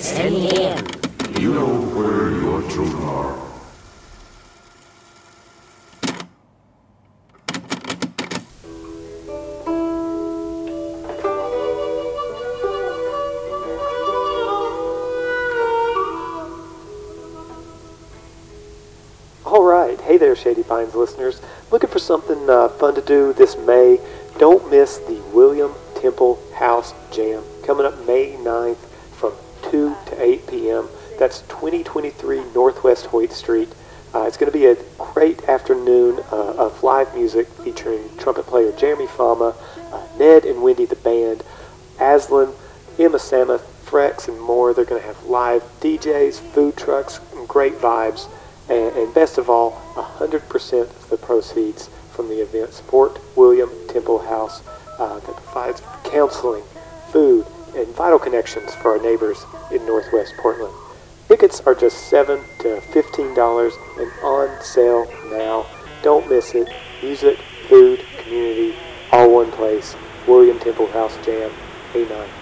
at 10 a.m. You know where your children are. All right. Hey there, Shady Pines listeners. Looking for something uh, fun to do this May? Don't miss the William Temple House Jam coming up May 9th from 2 to 8 p.m. That's 2023 Northwest Hoyt Street. Uh, it's going to be a great afternoon uh, of live music featuring trumpet player Jeremy Fama, uh, Ned and Wendy the band, Aslan, Emma Samuth, Frex, and more. They're going to have live DJs, food trucks, and great vibes. And, and best of all, 100% of the proceeds from the event support William Temple House uh, that provides counseling, food, and vital connections for our neighbors in Northwest Portland. Tickets are just 7 to $15 and on sale now. Don't miss it. Music, food, community, all one place. William Temple House Jam, A9.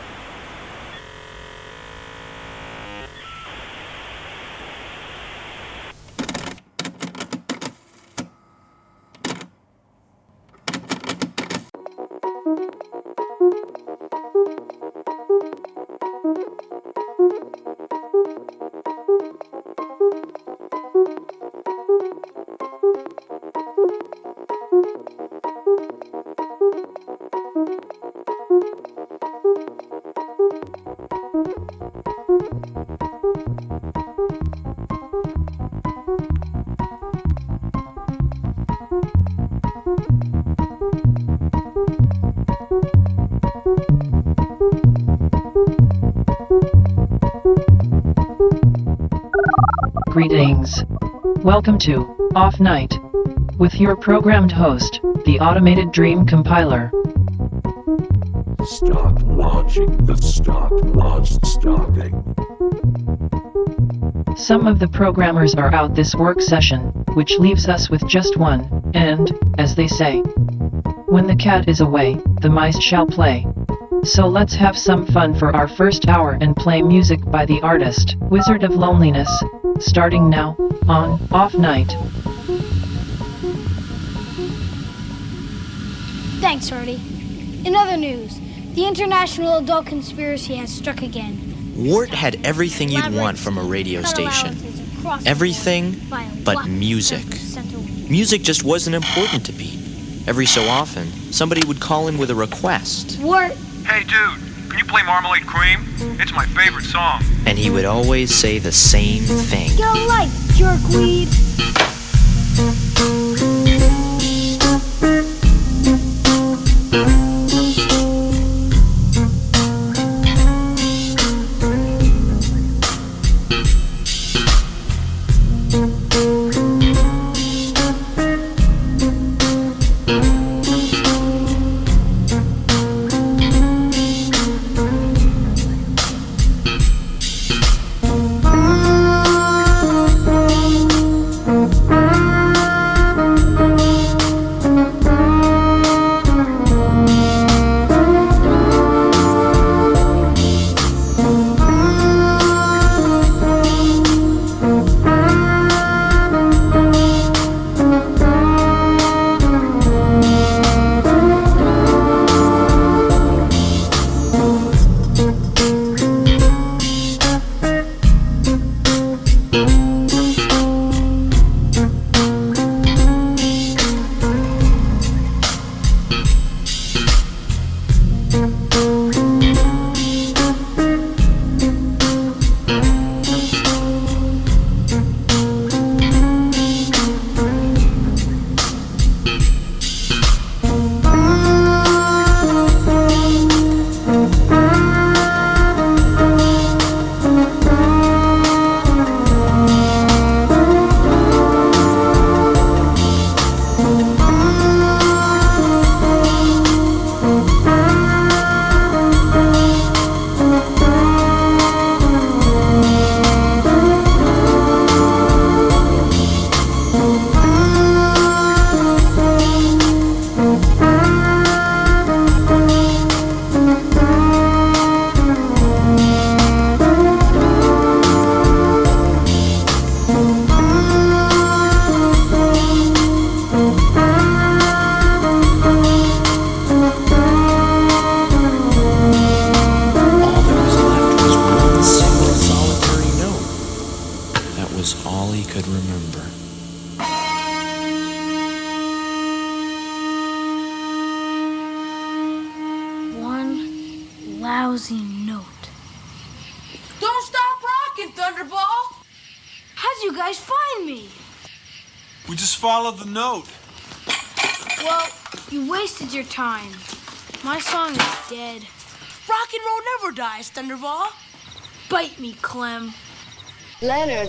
Welcome to Off Night with your programmed host, the Automated Dream Compiler. Stop watching the stop launch stopping. Some of the programmers are out this work session, which leaves us with just one, and, as they say, when the cat is away, the mice shall play. So let's have some fun for our first hour and play music by the artist, Wizard of Loneliness, starting now, on Off Night. Thanks, Artie. In other news, the international adult conspiracy has struck again. Wart had everything you'd want from a radio station. Everything but music. Music just wasn't important to Pete. Every so often, somebody would call in with a request, Wart, Hey, dude, can you play Marmalade Cream? It's my favorite song. and he would always say the same thing. get a life, jerkweed.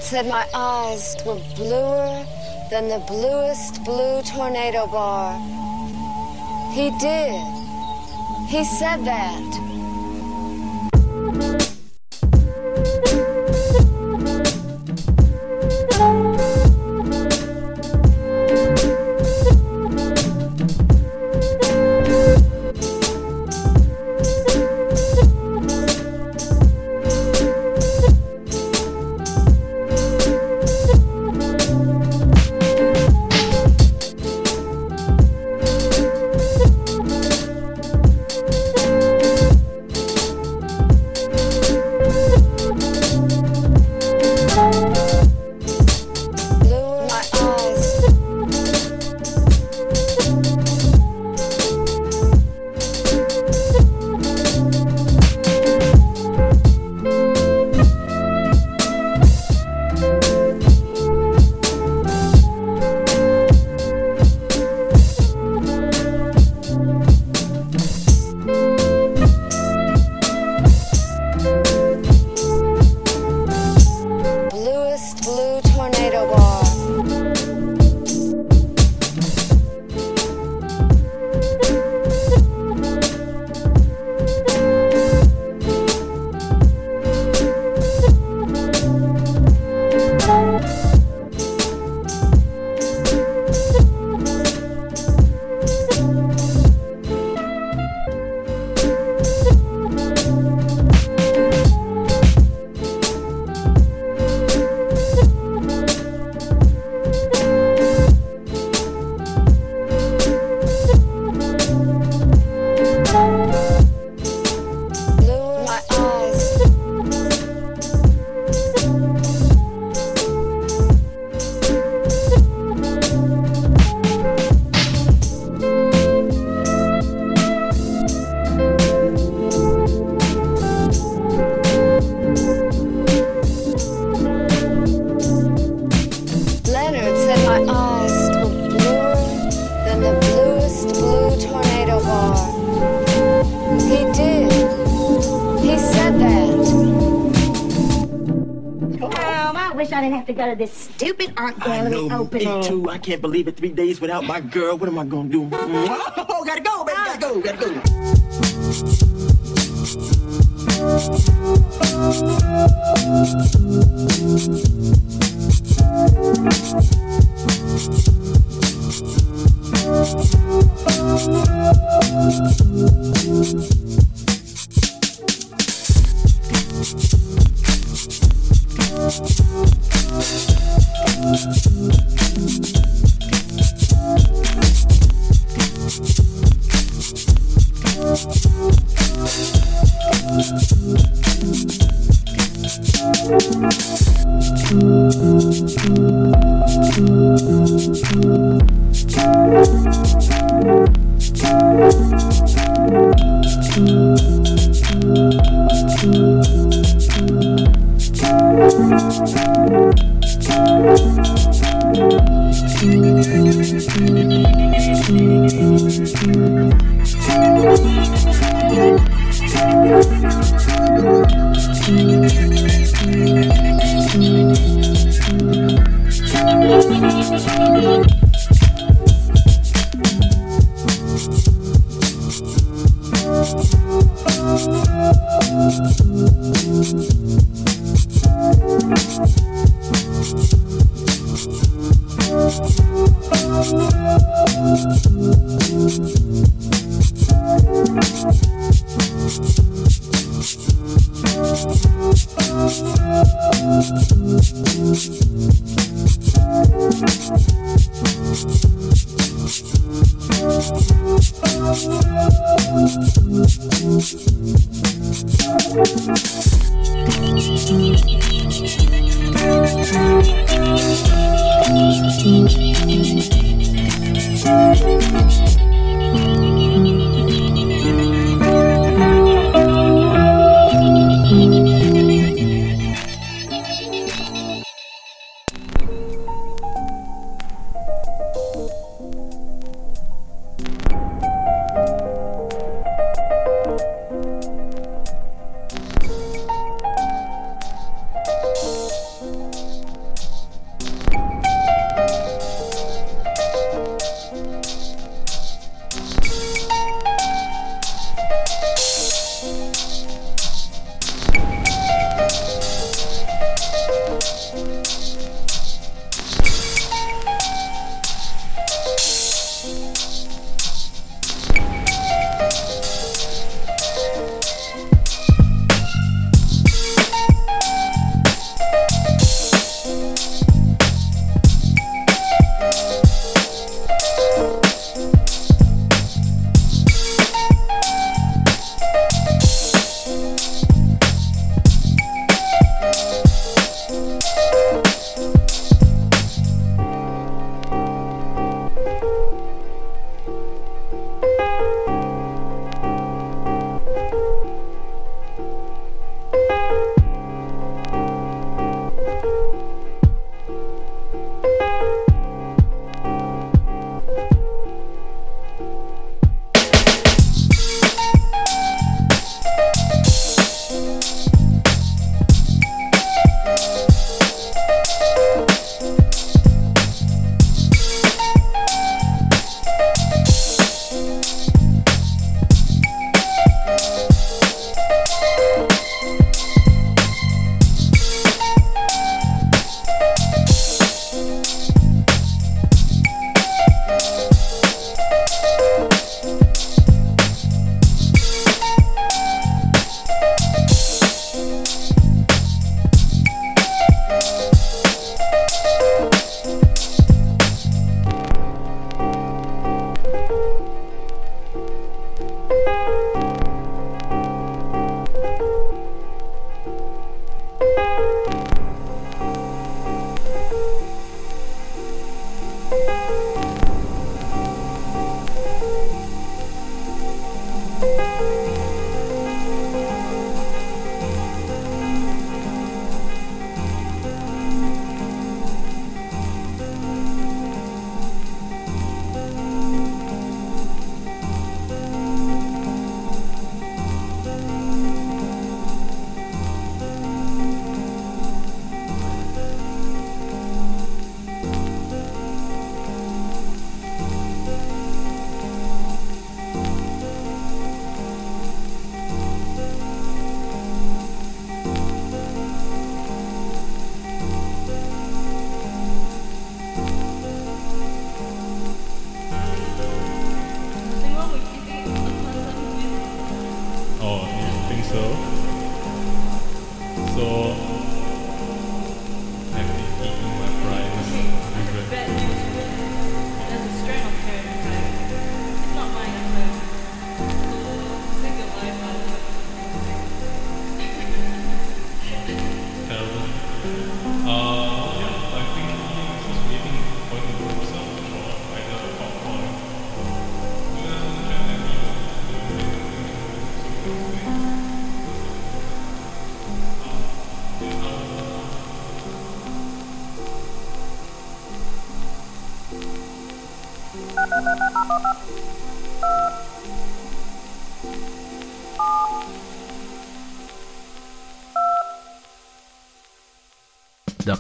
Said my eyes were bluer than the bluest blue tornado bar. He did. He said that. I can't believe it. Three days without my girl. What am I gonna do? Oh, gotta go, baby. Ah. Gotta go. Gotta go.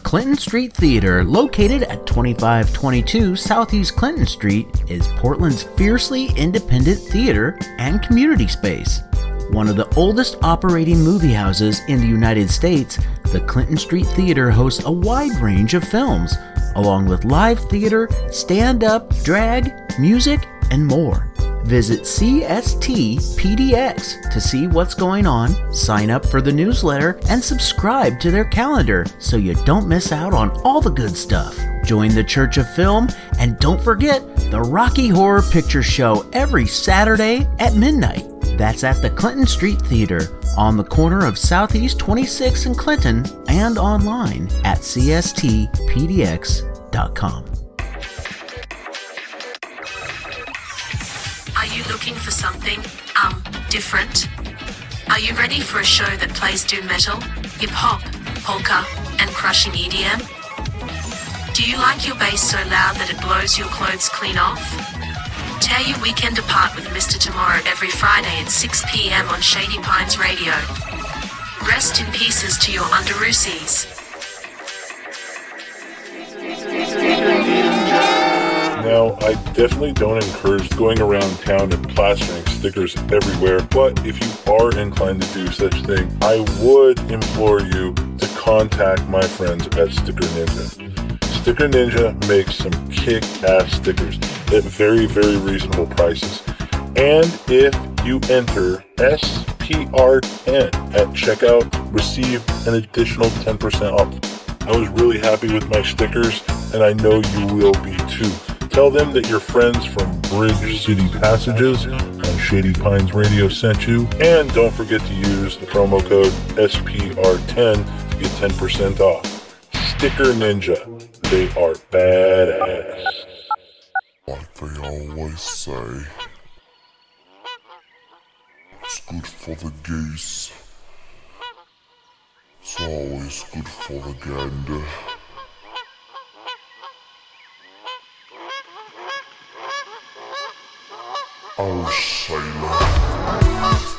Clinton Street Theater, located at 2522 Southeast Clinton Street, is Portland's fiercely independent theater and community space. One of the oldest operating movie houses in the United States, the Clinton Street Theater hosts a wide range of films, along with live theater, stand up, drag, music, and more. Visit CSTPDX to see what's going on, sign up for the newsletter, and subscribe to their calendar so you don't miss out on all the good stuff. Join the Church of Film, and don't forget the Rocky Horror Picture Show every Saturday at midnight. That's at the Clinton Street Theater on the corner of Southeast 26 and Clinton and online at cstpdx.com. looking for something, um, different? Are you ready for a show that plays doom metal, hip hop, polka, and crushing EDM? Do you like your bass so loud that it blows your clothes clean off? Tear your weekend apart with Mr. Tomorrow every Friday at 6 p.m. on Shady Pines Radio. Rest in pieces to your underoosies. Now, I definitely don't encourage going around town and plastering stickers everywhere, but if you are inclined to do such thing, I would implore you to contact my friends at Sticker Ninja. Sticker Ninja makes some kick-ass stickers at very, very reasonable prices. And if you enter SPR10 at checkout, receive an additional 10% off. I was really happy with my stickers, and I know you will be too. Tell them that your friends from Bridge City Passages on Shady Pines Radio sent you, and don't forget to use the promo code SPR10 to get 10% off. Sticker Ninja, they are badass. Like they always say, it's good for the geese. It's always good for the gander. Oh, sailor.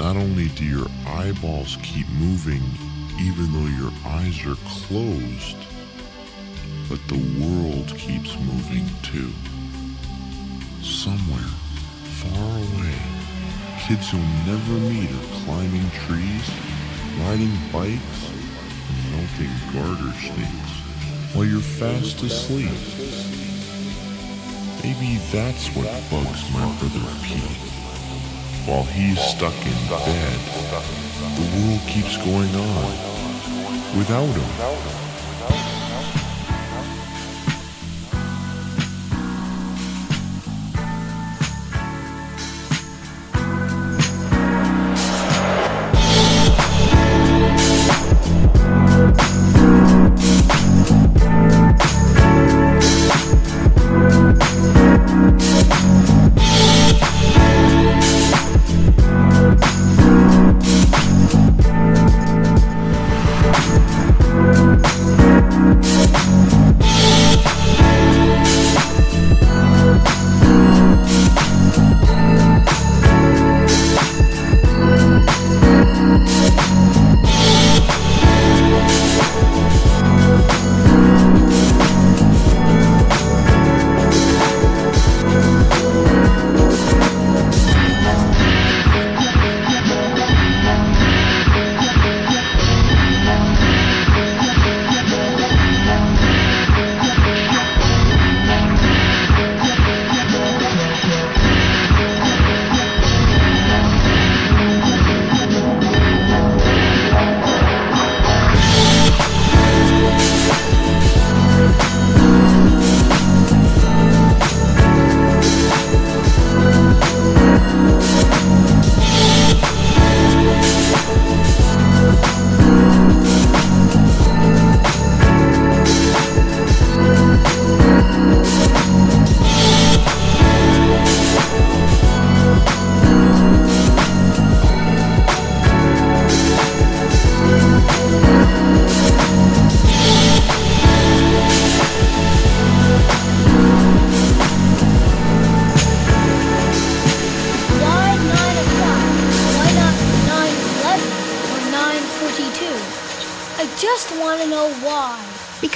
Not only do your eyeballs keep moving even though your eyes are closed, but the world keeps moving too. Somewhere, far away, kids you'll never meet are climbing trees, riding bikes, and melting garter snakes while you're fast asleep. Maybe that's what bugs my brother Pete. While he's stuck in bed, the world keeps going on without him.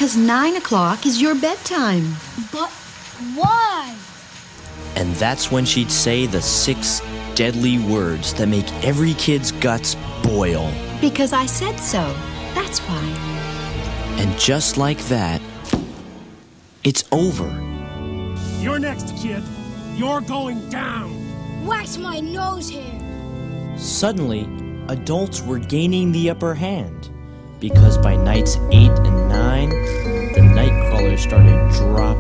Because nine o'clock is your bedtime. But why? And that's when she'd say the six deadly words that make every kid's guts boil. Because I said so. That's why. And just like that, it's over. You're next, kid. You're going down. Wax my nose hair. Suddenly, adults were gaining the upper hand because by nights 8 and started driving.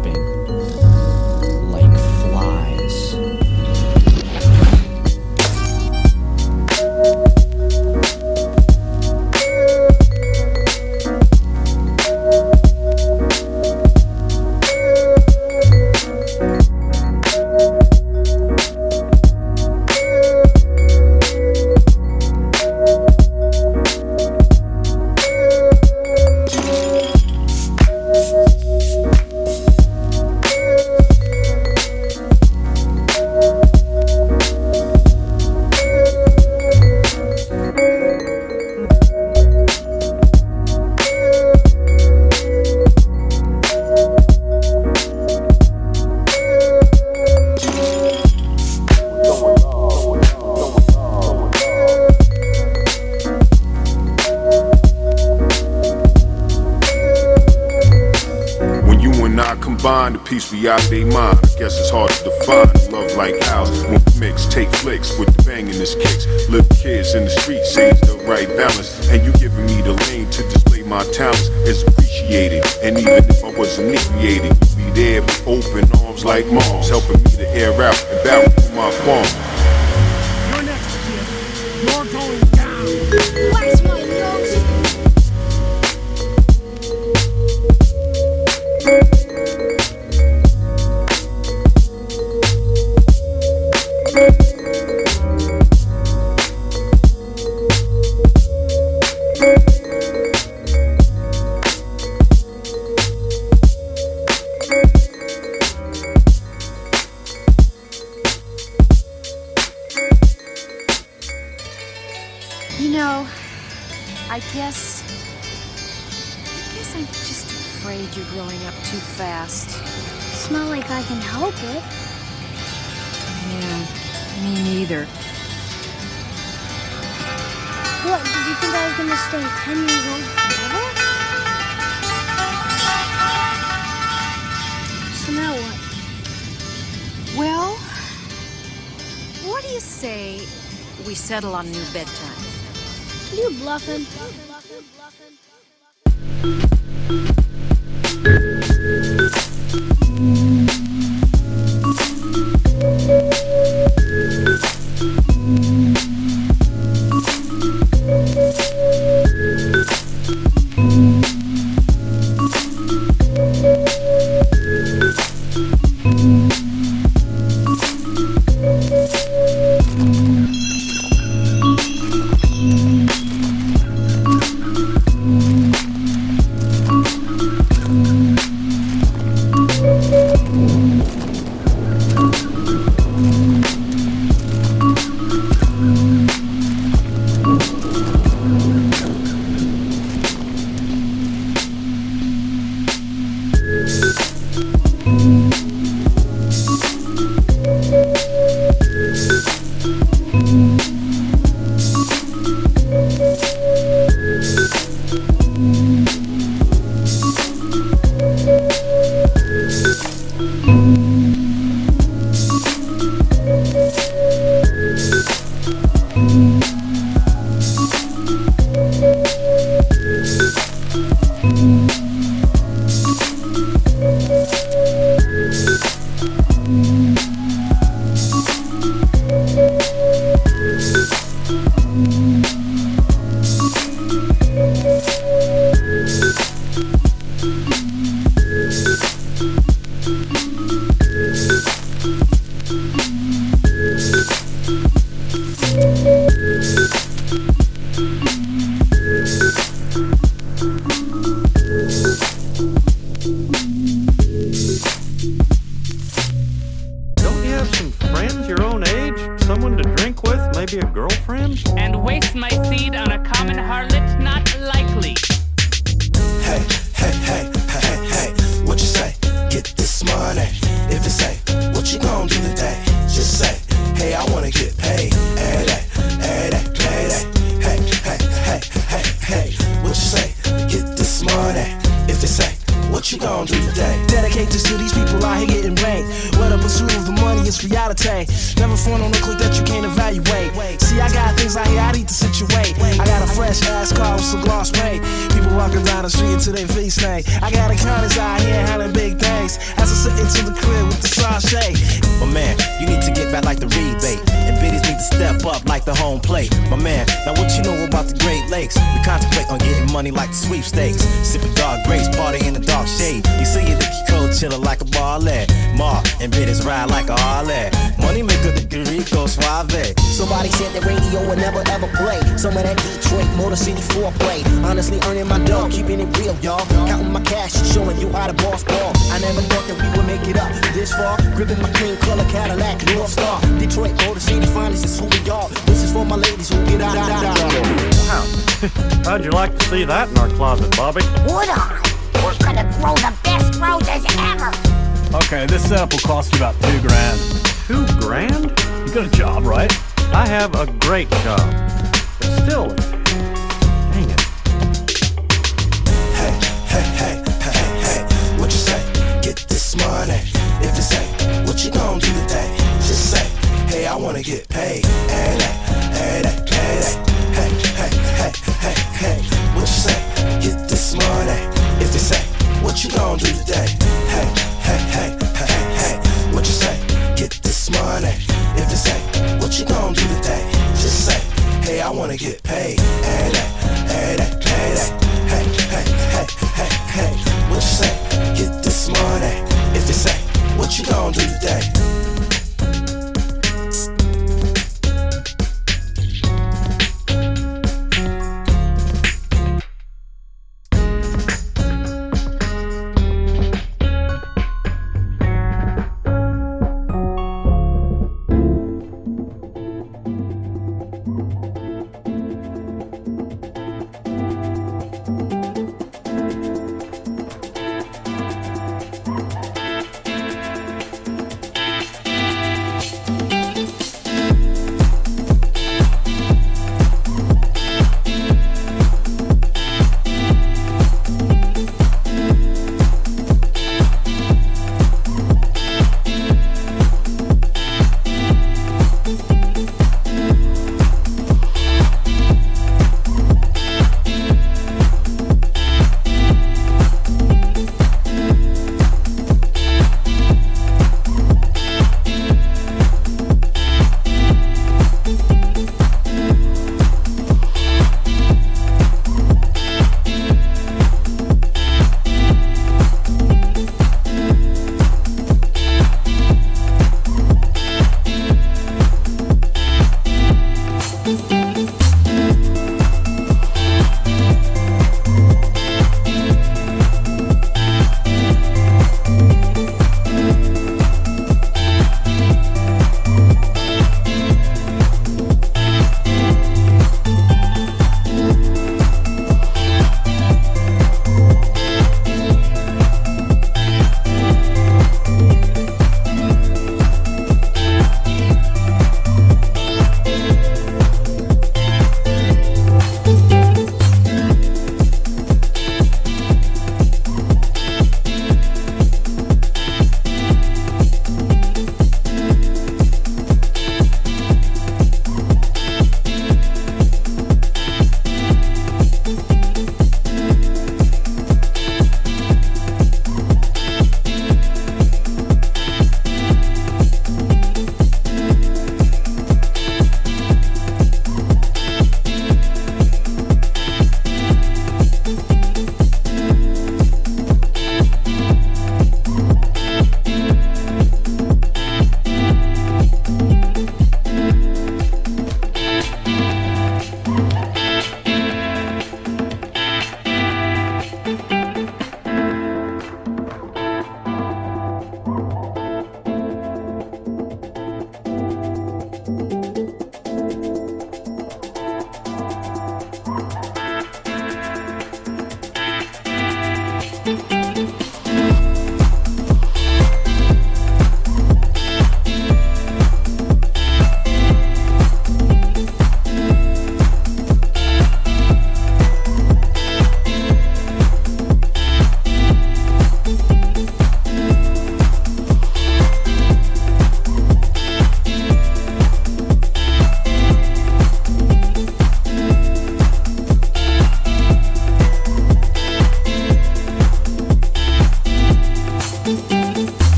with? Maybe a girlfriend? And waste my seed on a common harlot? Not likely. Hey, hey, hey, hey, hey, hey. what you say? Get this money. If it's say, what you gonna do today, just say, hey, I wanna get paid. Hey, hey, hey, hey, hey, hey, hey, hey, hey, hey. what you say? Get this money. If it's say, what you gonna do today, dedicate this to these people out here pursuit of the money is reality. Never phone on a click that you can't evaluate. See, I got things out here I need to situate. I got a fresh ass car with some gloss paint. People walking down the street until they face thing. I got a accountants out here handling big things. As I sit into the crib with the sachet. My man, you need to get back like the rebate. And biddies need to step up like the home plate. My man, now what you know about the Great Lakes? We contemplate on getting money like the sweepstakes. Sipping dark grapes, party in the dark shade. You see it, Nicky Cole chillin' like a ballet. Ma and biddies ride like a Harley. Money maker, the Rico Suave. Somebody said the radio would never ever play. Some of that Detroit Motor City foreplay. Honestly, earning my dough, keeping it real, y'all. Counting my cash, showing you how to boss ball. I never thought that we would make it up this far. Gripping my cream color Cadillac, North Star. Detroit Motor City finest is who we are. This is for my ladies who get out, out, out. Wow. How'd you like to see that in our closet, Bobby? Would I? We're gonna grow the best roses ever. Okay, this setup will cost you about two grand. Two grand? You got a job, right? I have a great job. But still, dang it. Hey, hey, hey, hey, hey, what you say? Get this money. If you say, what you gonna do today? Just say, hey, I wanna get paid. Day, every day. Hey, hey, hey, hey, hey, what you say? Get this money. If they say, what you gonna do today? Hey, hey, hey, hey, hey, what you say? Get this money. If they say, what you gonna do today? Just say, hey, I wanna get paid. Every day, every day. Hey, hey, hey, hey, hey, what you say? Get this money. If they say, what you gonna do today?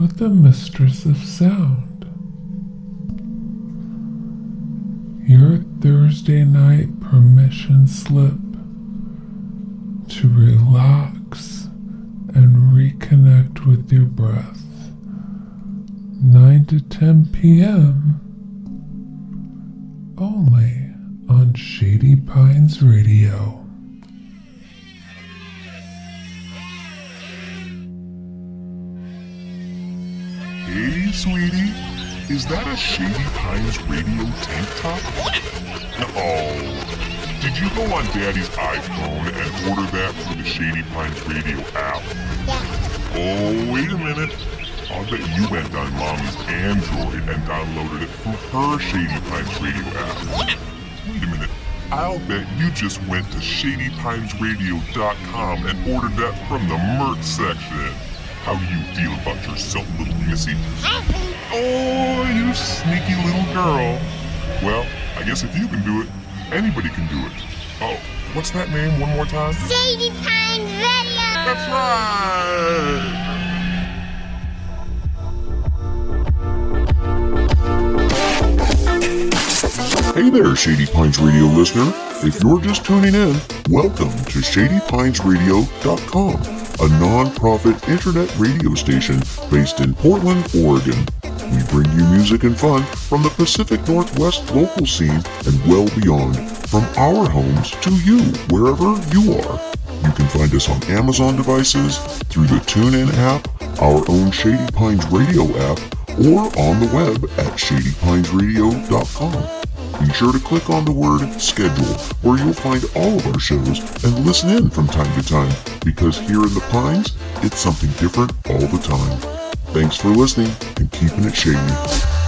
With the Mistress of Sound. Your Thursday night permission slip to relax and reconnect with your breath. 9 to 10 p.m. only on Shady Pines Radio. Hey, sweetie. Is that a Shady Pines radio tank top? Oh. Did you go on Daddy's iPhone and order that through the Shady Pines radio app? Oh, wait a minute. I'll bet you went on Mommy's Android and downloaded it from her Shady Pines radio app. Wait a minute. I'll bet you just went to ShadyPinesRadio.com and ordered that from the merch section. How do you feel about yourself, little missy? Oh, you sneaky little girl. Well, I guess if you can do it, anybody can do it. Oh, what's that name one more time? Shady Pines Radio! That's right! Hey there, Shady Pines Radio listener. If you're just tuning in, welcome to ShadyPinesRadio.com, a non-profit internet radio station based in Portland, Oregon. We bring you music and fun from the Pacific Northwest local scene and well beyond, from our homes to you, wherever you are. You can find us on Amazon devices, through the TuneIn app, our own Shady Pines Radio app, or on the web at shadypinesradio.com. Be sure to click on the word schedule where you'll find all of our shows and listen in from time to time because here in the Pines, it's something different all the time. Thanks for listening and keeping it shady.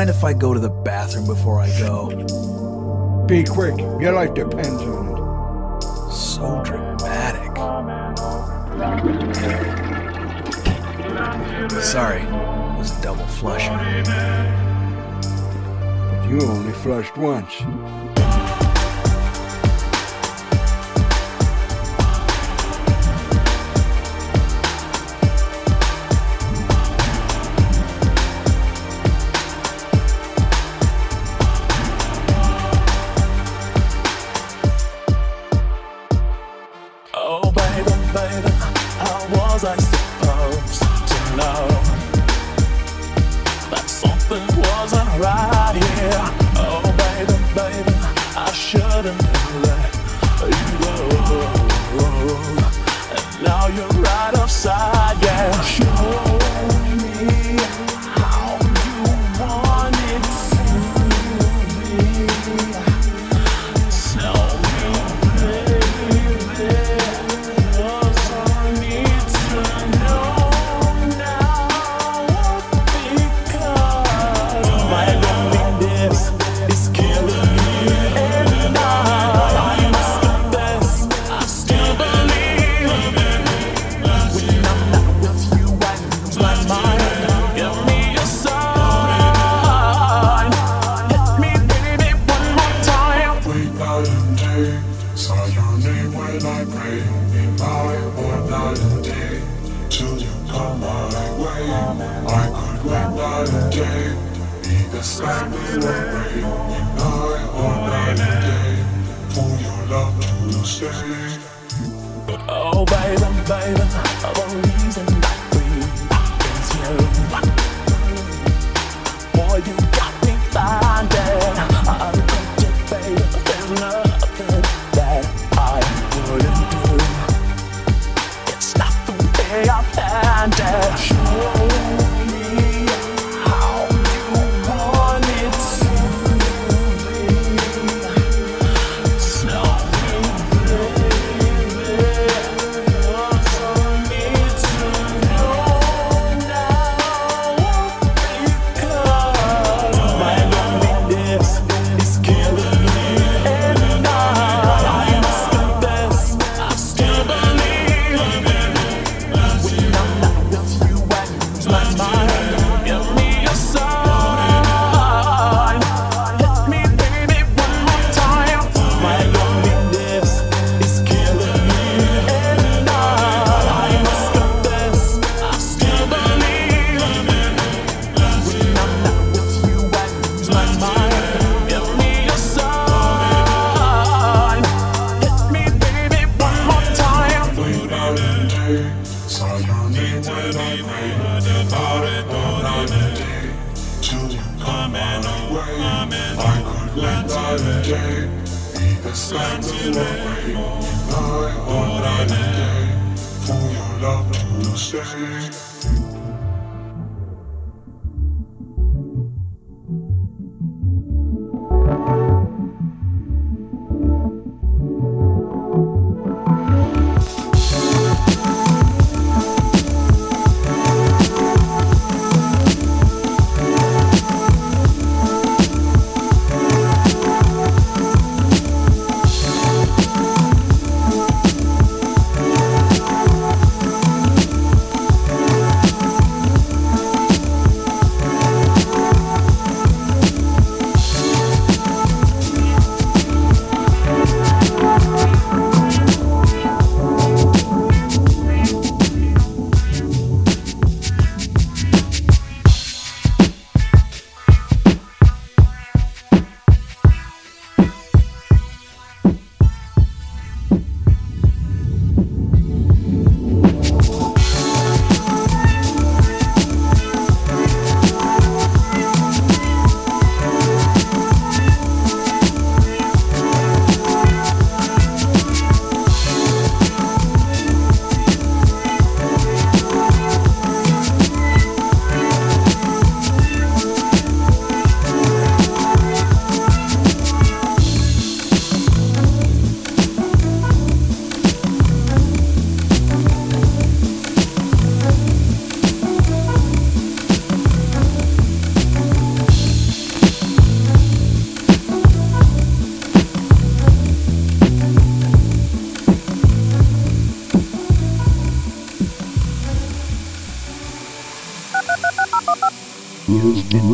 mind if I go to the bathroom before I go? Be quick. Your life depends on it. So dramatic. Sorry, it was a double flush. But you only flushed once.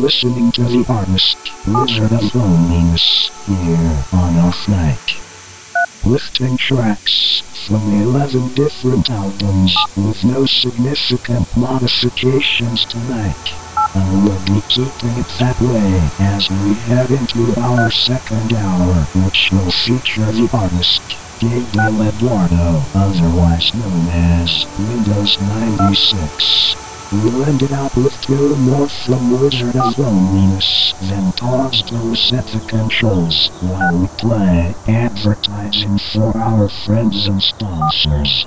Listening to the artist Wizard of Loneliness here on Off Night. Lifting tracks from 11 different albums with no significant modifications tonight. And we'll be keeping it that way as we head into our second hour, which will feature the artist Gabriel Eduardo, otherwise known as Windows 96. We'll end it out with two more from Wizard of Loneliness, then pause to reset the controls while we play advertising for our friends and sponsors.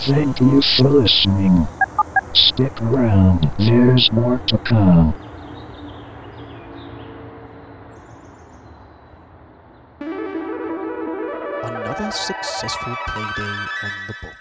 Thank you for listening. Stick around, there's more to come. Another successful playday on the books.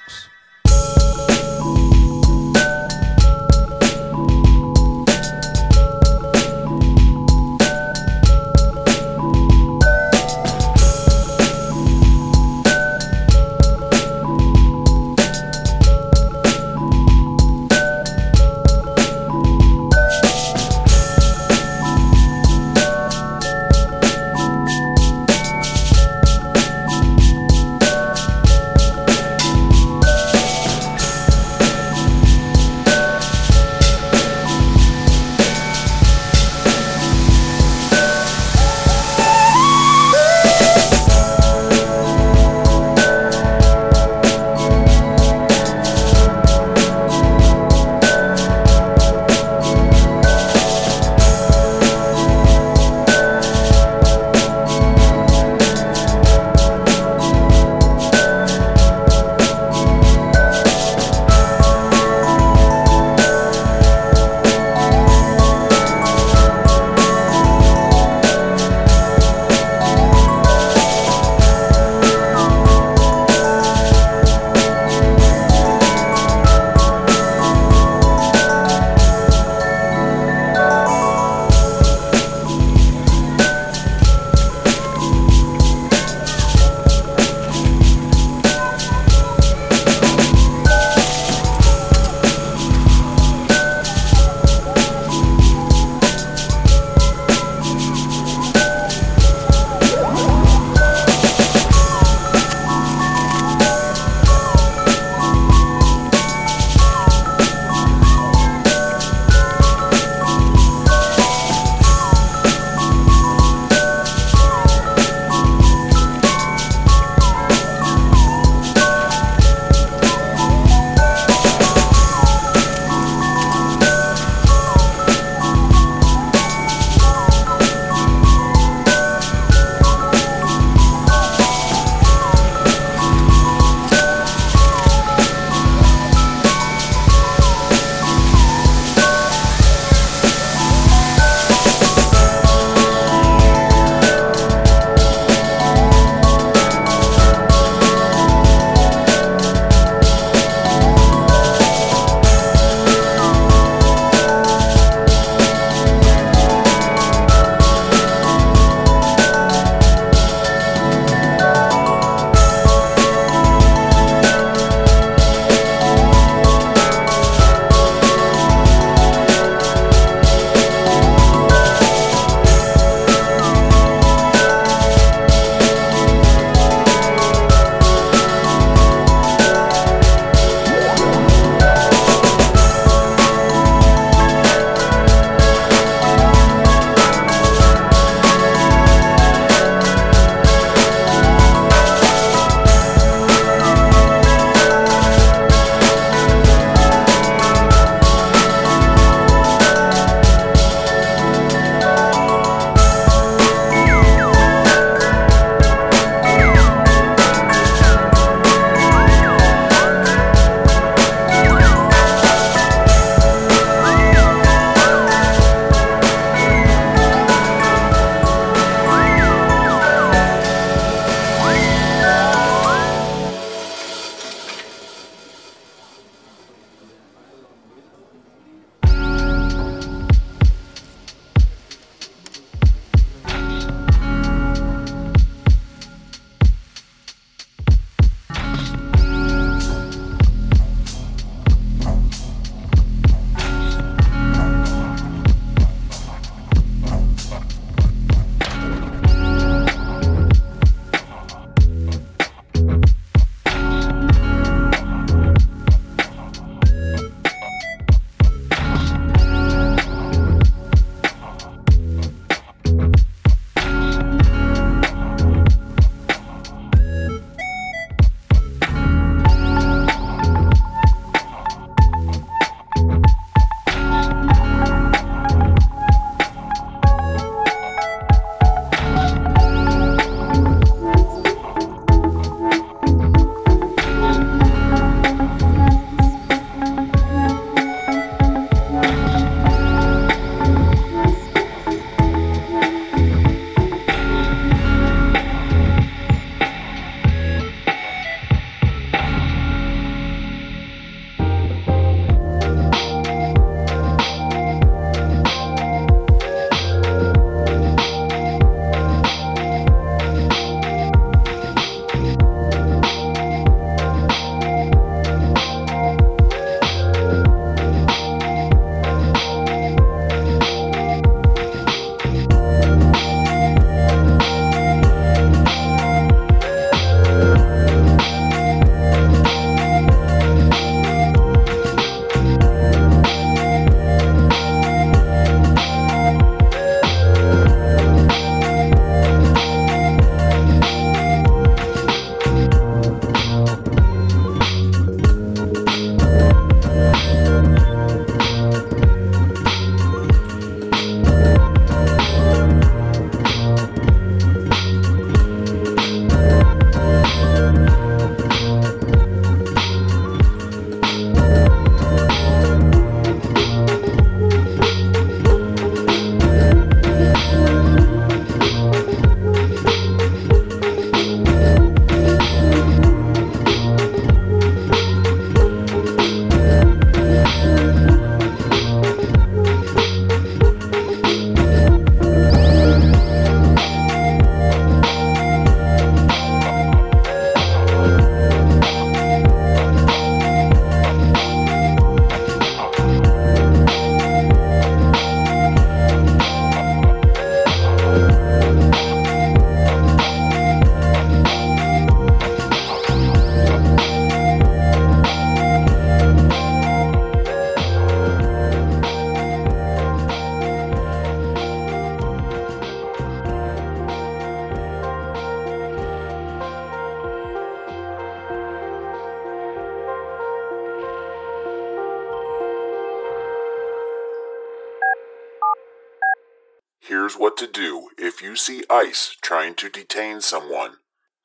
Trying to detain someone.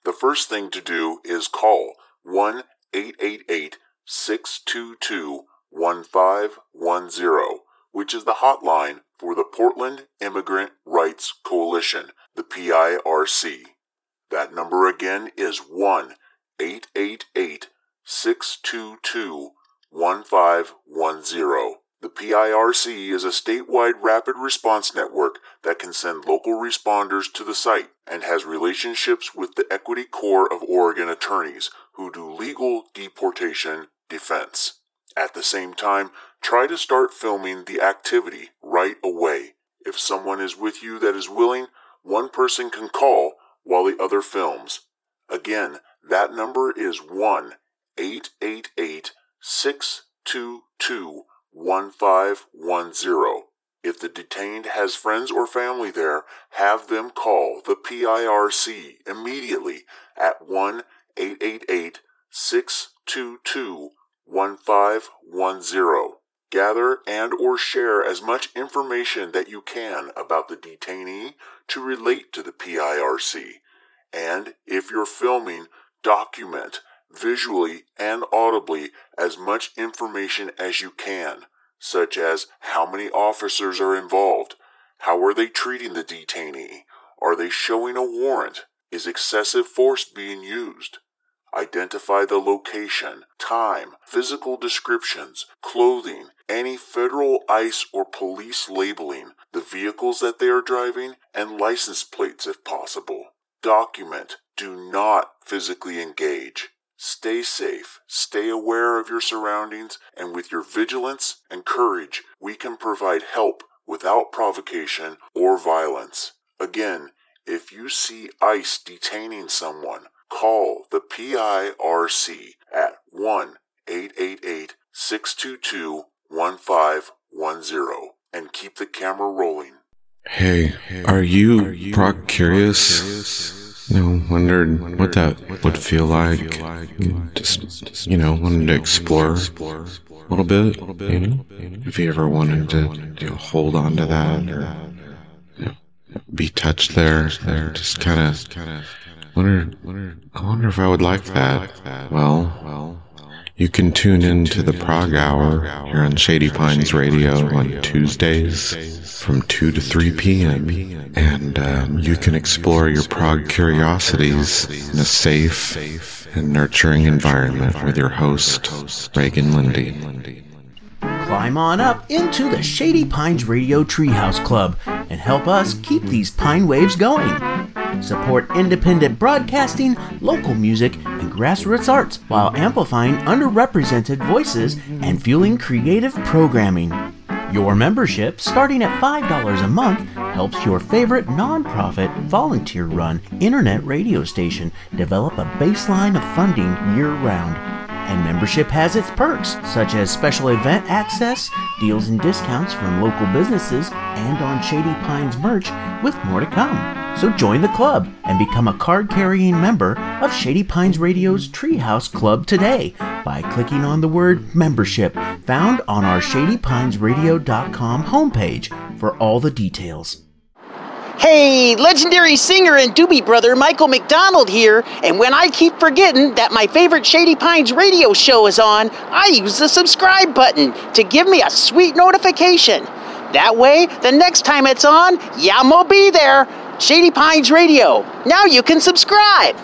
The first thing to do is call 1 888 622 1510, which is the hotline for the Portland Immigrant Rights Coalition, the PIRC. That number again is 1 888 622 1510. The PIRC is a statewide rapid response network that can send local responders to the site and has relationships with the Equity Corps of Oregon attorneys who do legal deportation defense. At the same time, try to start filming the activity right away. If someone is with you that is willing, one person can call while the other films. Again, that number is 1 888 622 1510. If the detained has friends or family there, have them call the PIRC immediately at 1 888 622 1510. Gather and or share as much information that you can about the detainee to relate to the PIRC. And if you're filming, document visually and audibly as much information as you can, such as how many officers are involved, how are they treating the detainee, are they showing a warrant, is excessive force being used, Identify the location, time, physical descriptions, clothing, any federal ICE or police labeling, the vehicles that they are driving, and license plates if possible. Document. Do not physically engage. Stay safe, stay aware of your surroundings, and with your vigilance and courage, we can provide help without provocation or violence. Again, if you see ICE detaining someone, call the PIRC at 1 888 622 1510 and keep the camera rolling. Hey, are you prog curious? You know, wondered what that would feel like. Just, you know, wanted to explore a little bit. You know, if you ever wanted to you know, hold on to that or you know, be touched there, there, just kind of wonder, I wonder if I would like that. Well, you can tune in to the Prog Hour here on Shady Pines Radio on Tuesdays from 2 to 3 p.m. And um, you can explore your prog curiosities in a safe and nurturing environment with your host, Reagan Lindy. Climb on up into the Shady Pines Radio Treehouse Club and help us keep these pine waves going. Support independent broadcasting, local music, and grassroots arts while amplifying underrepresented voices and fueling creative programming. Your membership, starting at $5 a month, helps your favorite nonprofit, volunteer run internet radio station develop a baseline of funding year round. And membership has its perks, such as special event access, deals and discounts from local businesses, and on Shady Pines merch, with more to come. So join the club and become a card carrying member of Shady Pines Radio's Treehouse Club today by clicking on the word membership found on our shadypinesradio.com homepage for all the details. Hey, legendary singer and doobie brother Michael McDonald here, and when I keep forgetting that my favorite Shady Pines radio show is on, I use the subscribe button to give me a sweet notification. That way, the next time it's on, Yamo be there. Shady Pines Radio. Now you can subscribe.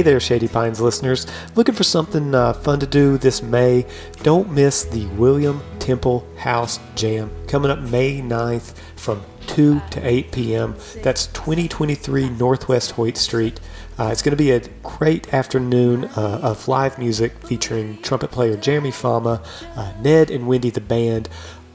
Hey there, Shady Pines listeners. Looking for something uh, fun to do this May? Don't miss the William Temple House Jam coming up May 9th from 2 to 8 p.m. That's 2023 Northwest Hoyt Street. Uh, it's going to be a great afternoon uh, of live music featuring trumpet player Jeremy Fama, uh, Ned and Wendy the band,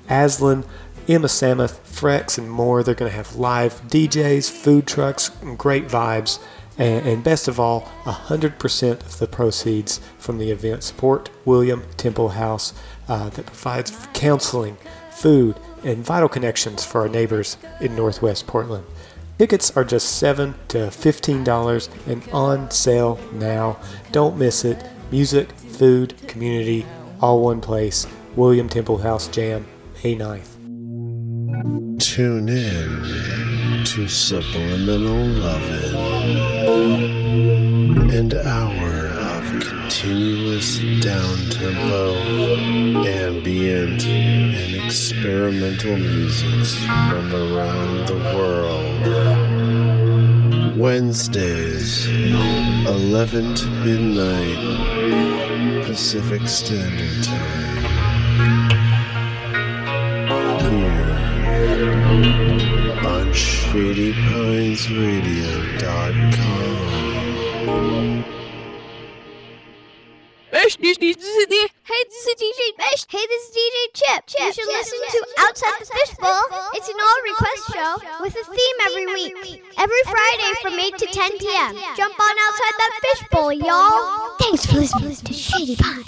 Aslan, Emma Samuth, Frex, and more. They're going to have live DJs, food trucks, and great vibes. And, and best of all, 100% of the proceeds from the event support William Temple House uh, that provides counseling, food, and vital connections for our neighbors in Northwest Portland. Tickets are just 7 to $15 and on sale now. Don't miss it. Music, food, community, all one place. William Temple House Jam, May 9th. Tune in to Subliminal Lovin', an hour of continuous down-tempo, ambient, and experimental music from around the world. Wednesdays, 11 to midnight, Pacific Standard Time. On ShadyPinesRadio.com. Hey, this is DJ Besh. Hey, this is DJ Chip. you should listen to Outside the Fishbowl. It's an all request show with a theme every week. Every Friday from 8 to 10 p.m. Jump on Outside that Fishbowl, y'all. Thanks for listening to Shady Pine.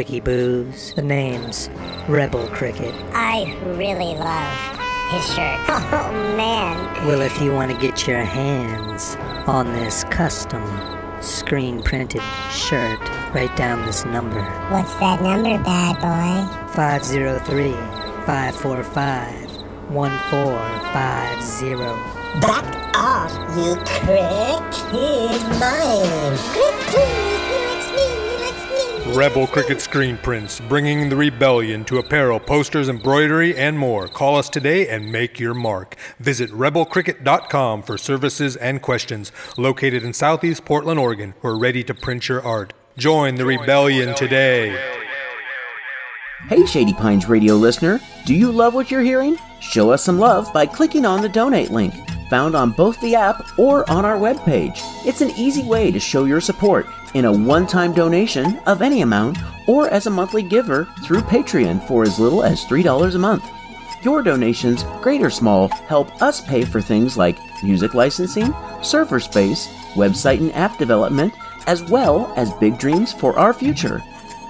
Cricky boos. The name's Rebel Cricket. I really love his shirt. Oh man. Well, if you want to get your hands on this custom screen printed shirt, write down this number What's that number, bad boy? 503 545 1450. Back off, you crick. He's mine. Crick. Rebel Cricket Screen Prints, bringing the rebellion to apparel, posters, embroidery, and more. Call us today and make your mark. Visit rebelcricket.com for services and questions. Located in Southeast Portland, Oregon, we're ready to print your art. Join the rebellion today. Hey, Shady Pines radio listener, do you love what you're hearing? Show us some love by clicking on the donate link, found on both the app or on our webpage. It's an easy way to show your support in a one time donation of any amount or as a monthly giver through Patreon for as little as $3 a month. Your donations, great or small, help us pay for things like music licensing, server space, website and app development, as well as big dreams for our future.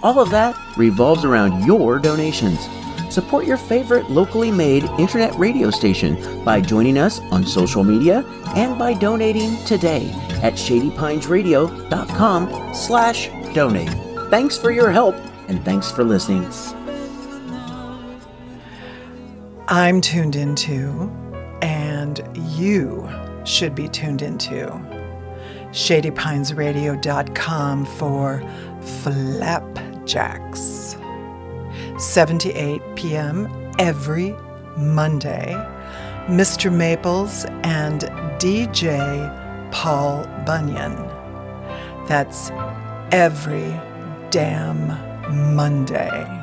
All of that revolves around your donations. Support your favorite locally made internet radio station by joining us on social media and by donating today at shadypinesradio.com slash donate. Thanks for your help and thanks for listening. I'm tuned into, and you should be tuned into, shadypinesradio.com for Flapjacks. 7 to 8 p.m. every Monday. Mr. Maples and DJ Paul Bunyan. That's every damn Monday.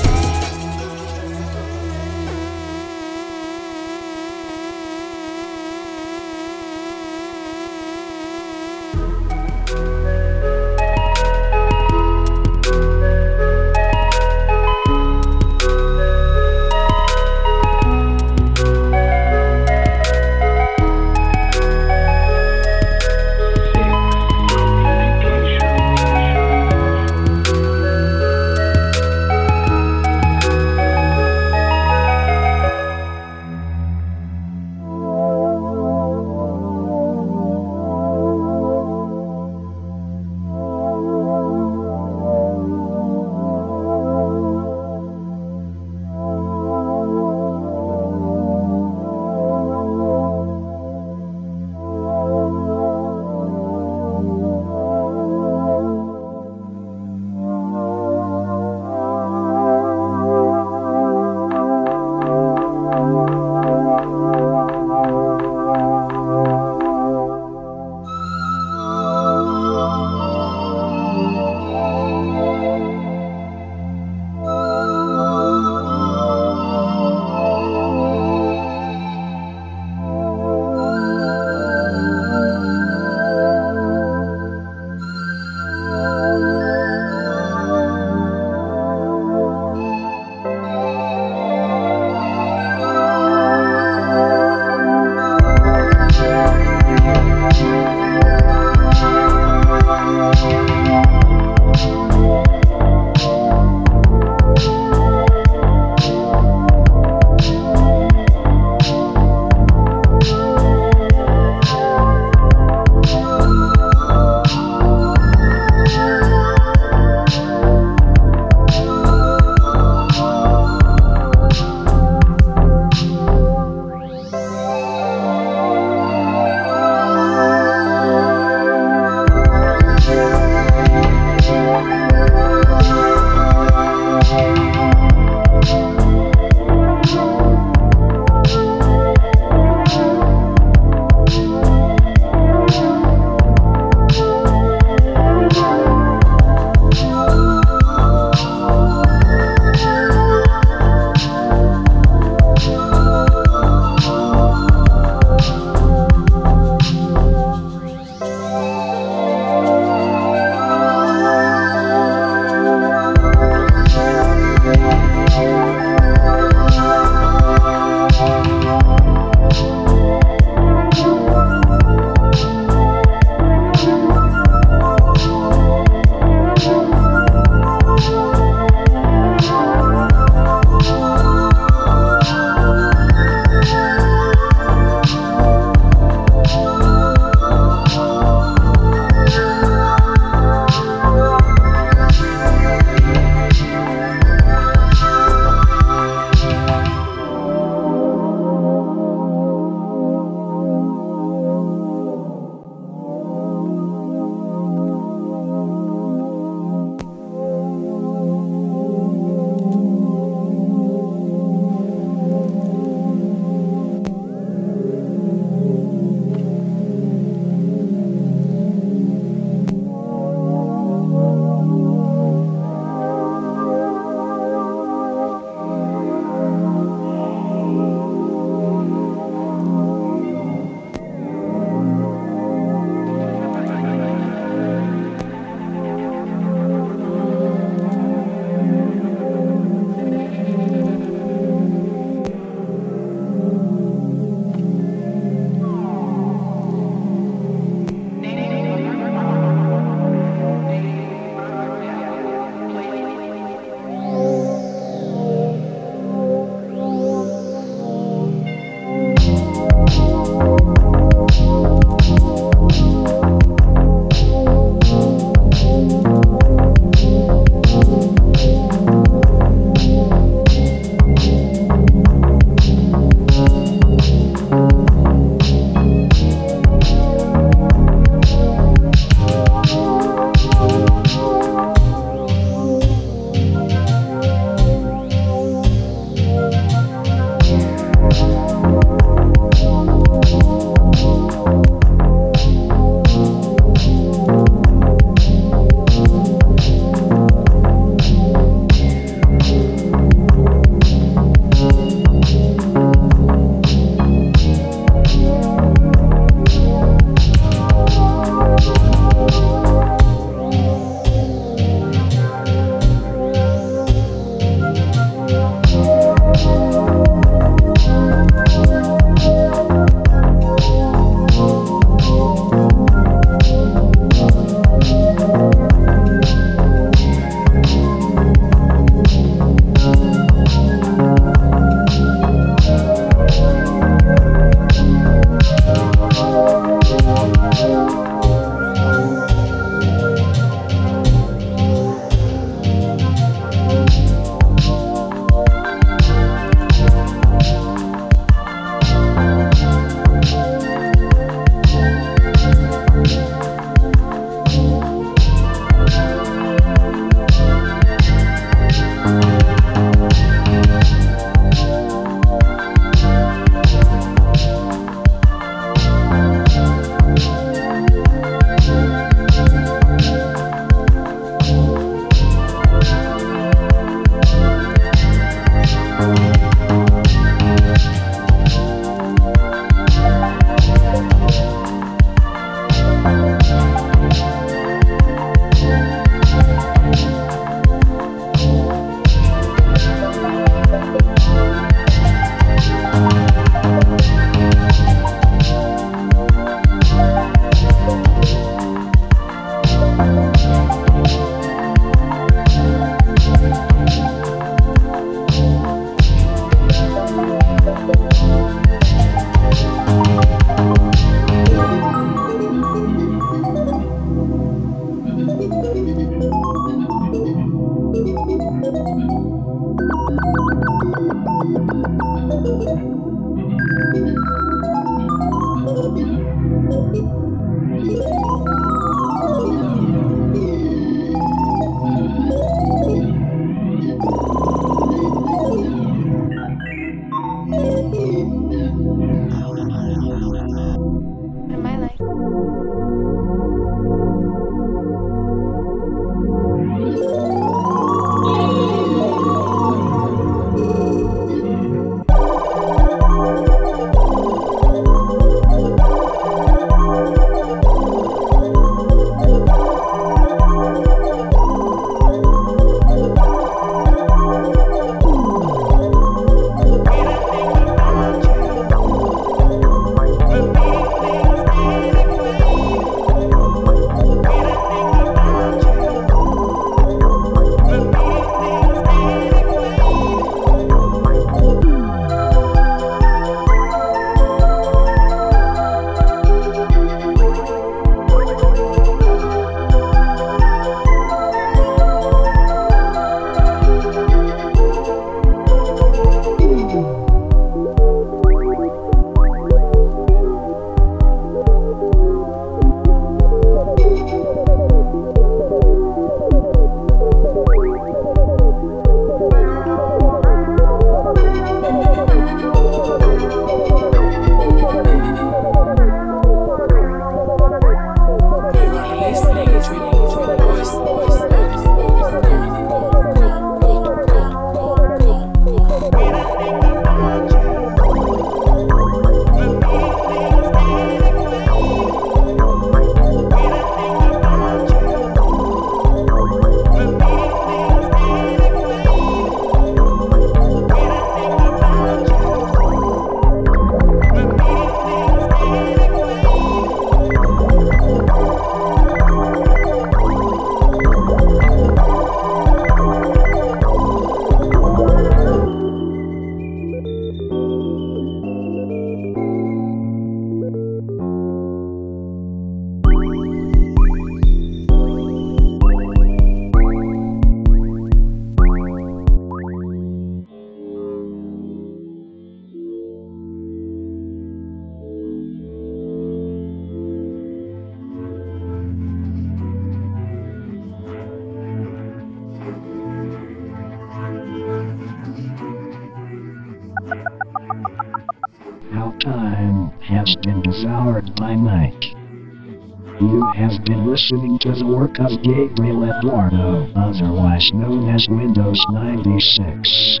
Of Gabriel Eduardo, otherwise known as Windows 96.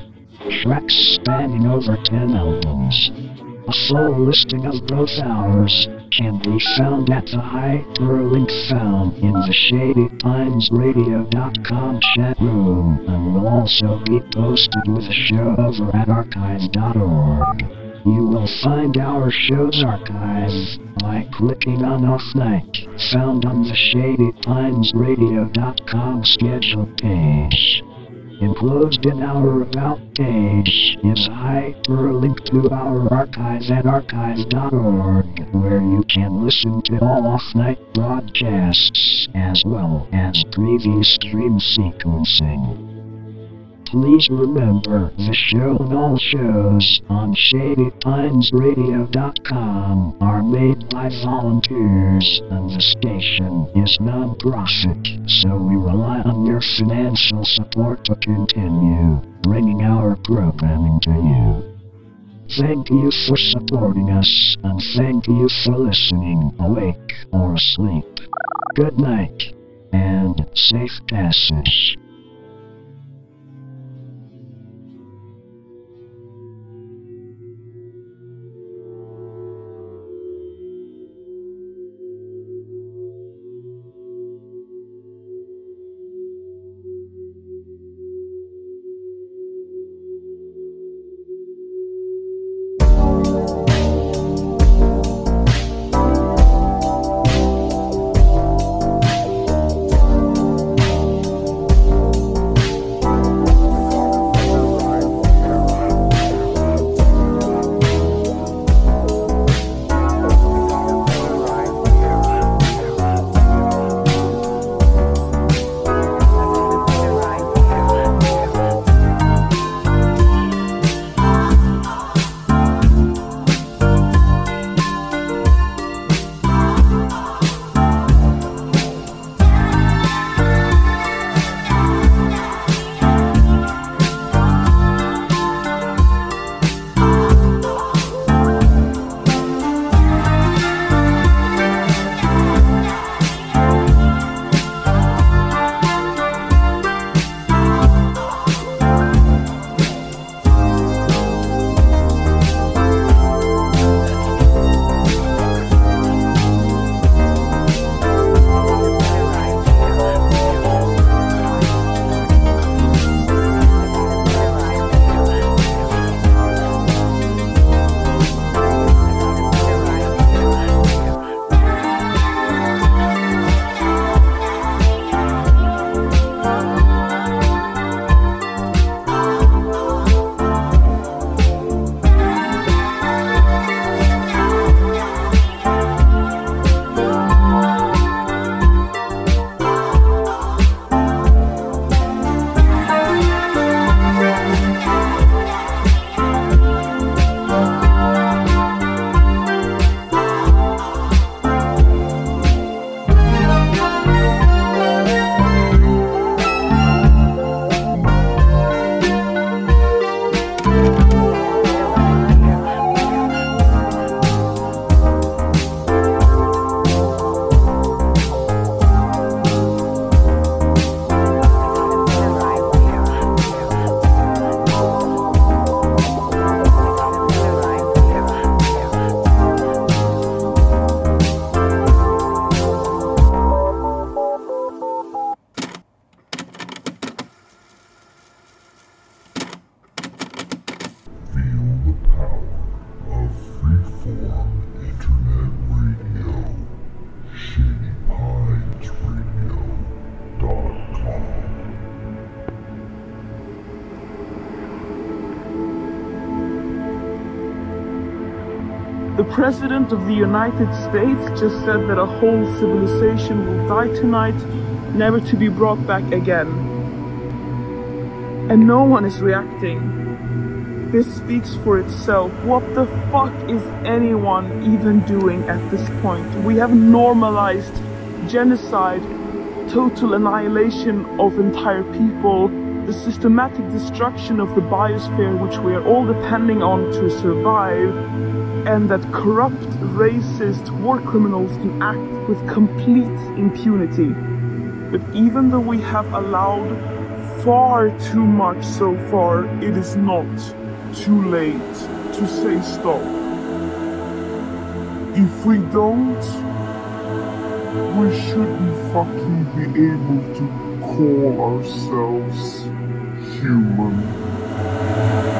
Tracks spanning over 10 albums. A full listing of both hours can be found at the hyperlink found in the ShadyPinesRadio.com chat room and will also be posted with the show over at archive.org. You will find our show's archive by clicking on Off Night, found on the ShadyPinesRadio.com schedule page. Enclosed in our About page is a hyperlink to our archives at archives.org, where you can listen to all off-night broadcasts, as well as previous stream sequencing. Please remember the show and all shows on ShadyPinesRadio.com are made by volunteers and the station is non-profit, so we rely on your financial support to continue bringing our programming to you. Thank you for supporting us, and thank you for listening, awake or asleep. Good night, and safe passage. President of the United States just said that a whole civilization will die tonight, never to be brought back again. And no one is reacting. This speaks for itself. What the fuck is anyone even doing at this point? We have normalized genocide, total annihilation of entire people, the systematic destruction of the biosphere which we are all depending on to survive, and that corrupt, racist war criminals can act with complete impunity. But even though we have allowed far too much so far, it is not too late to say stop. if we don't, we shouldn't fucking be able to call ourselves human.